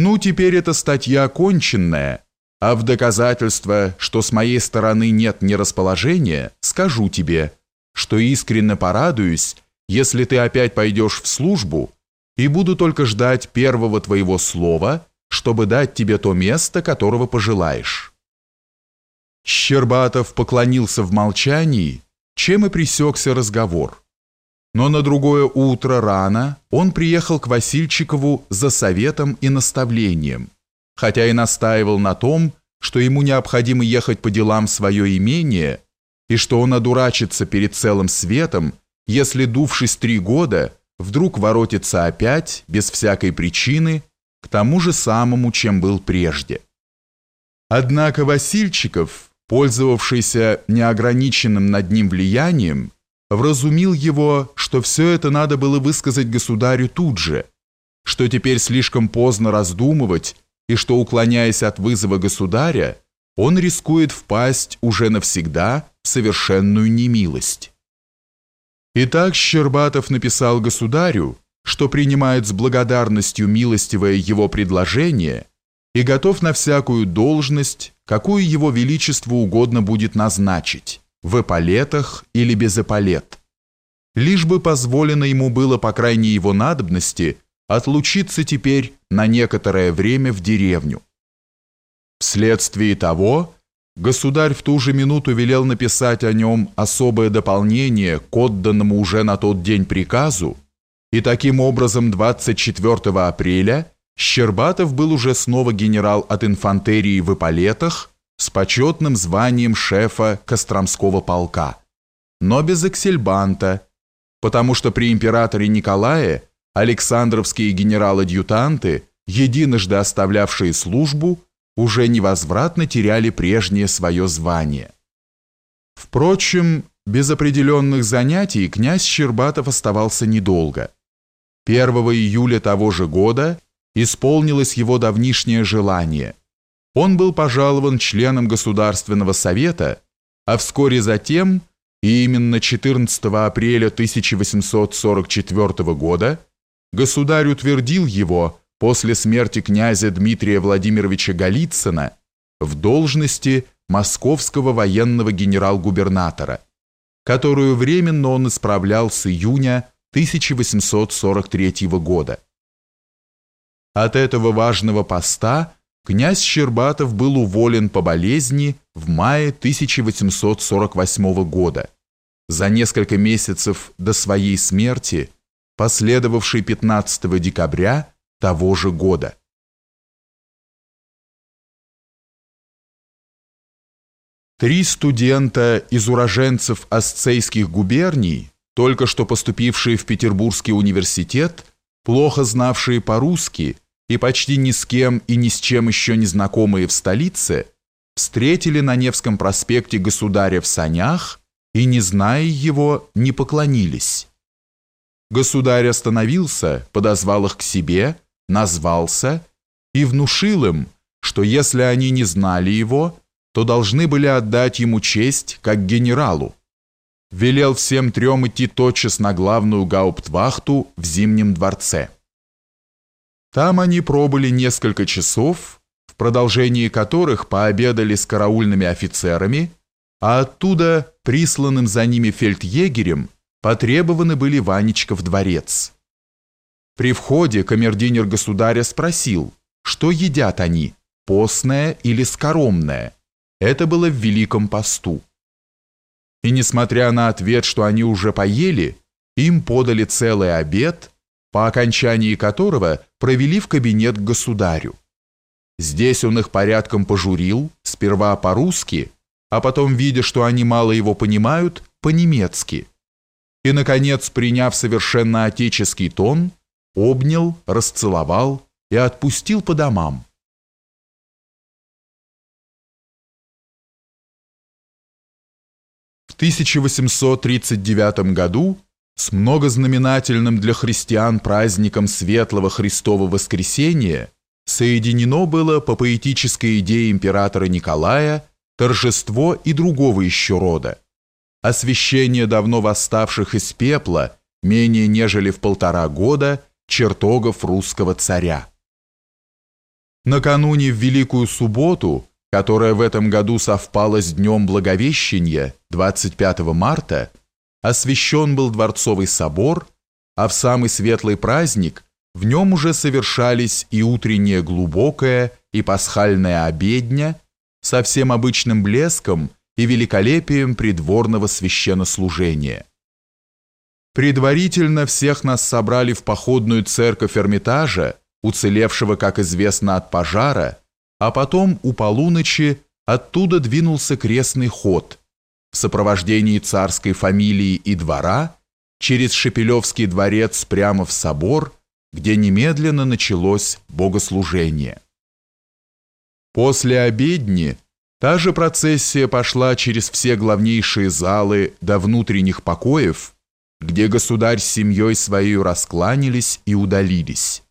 Ну, теперь эта статья оконченная, а в доказательство, что с моей стороны нет нерасположения, скажу тебе, что искренне порадуюсь, если ты опять пойдешь в службу, и буду только ждать первого твоего слова, чтобы дать тебе то место, которого пожелаешь». Щербатов поклонился в молчании, чем и пресекся разговор. Но на другое утро рано он приехал к Васильчикову за советом и наставлением, хотя и настаивал на том, что ему необходимо ехать по делам в свое имение и что он одурачится перед целым светом, если, дувшись три года, вдруг воротится опять, без всякой причины, к тому же самому, чем был прежде. Однако Васильчиков, пользовавшийся неограниченным над ним влиянием, вразумил его, что все это надо было высказать государю тут же, что теперь слишком поздно раздумывать и что, уклоняясь от вызова государя, он рискует впасть уже навсегда в совершенную немилость. Итак, Щербатов написал государю, что принимает с благодарностью милостивое его предложение и готов на всякую должность, какую его величеству угодно будет назначить, в эполетах или без эполет. Лишь бы позволено ему было, по крайней его надобности, отлучиться теперь на некоторое время в деревню. Вследствие того, государь в ту же минуту велел написать о нем особое дополнение к отданному уже на тот день приказу, и таким образом 24 апреля Щербатов был уже снова генерал от инфантерии в эполетах, с почетным званием шефа Костромского полка, но без эксельбанта, потому что при императоре Николае Александровские генерал-адъютанты, единожды оставлявшие службу, уже невозвратно теряли прежнее свое звание. Впрочем, без определенных занятий князь Щербатов оставался недолго. 1 июля того же года исполнилось его давнишнее желание – он был пожалован членом Государственного совета, а вскоре затем, и именно 14 апреля 1844 года, государь утвердил его после смерти князя Дмитрия Владимировича Голицына в должности московского военного генерал-губернатора, которую временно он исправлял с июня 1843 года. От этого важного поста князь Щербатов был уволен по болезни в мае 1848 года, за несколько месяцев до своей смерти, последовавшей 15 декабря того же года. Три студента из уроженцев Асцейских губерний, только что поступившие в Петербургский университет, плохо знавшие по-русски, и почти ни с кем и ни с чем еще не знакомые в столице, встретили на Невском проспекте государя в санях и, не зная его, не поклонились. Государь остановился, подозвал их к себе, назвался и внушил им, что если они не знали его, то должны были отдать ему честь как генералу. Велел всем трем идти тотчас на главную гауптвахту в Зимнем дворце. Там они пробыли несколько часов, в продолжении которых пообедали с караульными офицерами, а оттуда, присланным за ними фельдъегерем, потребованы были Ванечка в дворец. При входе камердинер государя спросил, что едят они, постное или скоромное. Это было в Великом посту. И несмотря на ответ, что они уже поели, им подали целый обед – по окончании которого провели в кабинет к государю. Здесь он их порядком пожурил, сперва по-русски, а потом, видя, что они мало его понимают, по-немецки. И, наконец, приняв совершенно отеческий тон, обнял, расцеловал и отпустил по домам. В 1839 году с многознаменательным для христиан праздником Светлого Христова Воскресения соединено было по поэтической идее императора Николая торжество и другого еще рода. Освящение давно восставших из пепла менее нежели в полтора года чертогов русского царя. Накануне в Великую Субботу, которая в этом году совпала с Днем Благовещения, 25 марта, освящен был Дворцовый собор, а в самый светлый праздник в нем уже совершались и утренняя глубокая, и пасхальная обедня со всем обычным блеском и великолепием придворного священнослужения. Предварительно всех нас собрали в походную церковь Эрмитажа, уцелевшего, как известно, от пожара, а потом у полуночи оттуда двинулся крестный ход в сопровождении царской фамилии и двора через Шепелевский дворец прямо в собор, где немедленно началось богослужение. После обедни та же процессия пошла через все главнейшие залы до внутренних покоев, где государь с семьей своей раскланялись и удалились.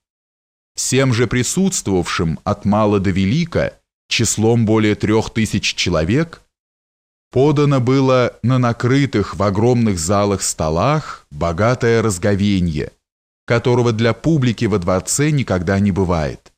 Всем же присутствовавшим от мала до велика, числом более трех тысяч человек, подано было на накрытых в огромных залах столах богатое разговенье, которого для публики во дворце никогда не бывает –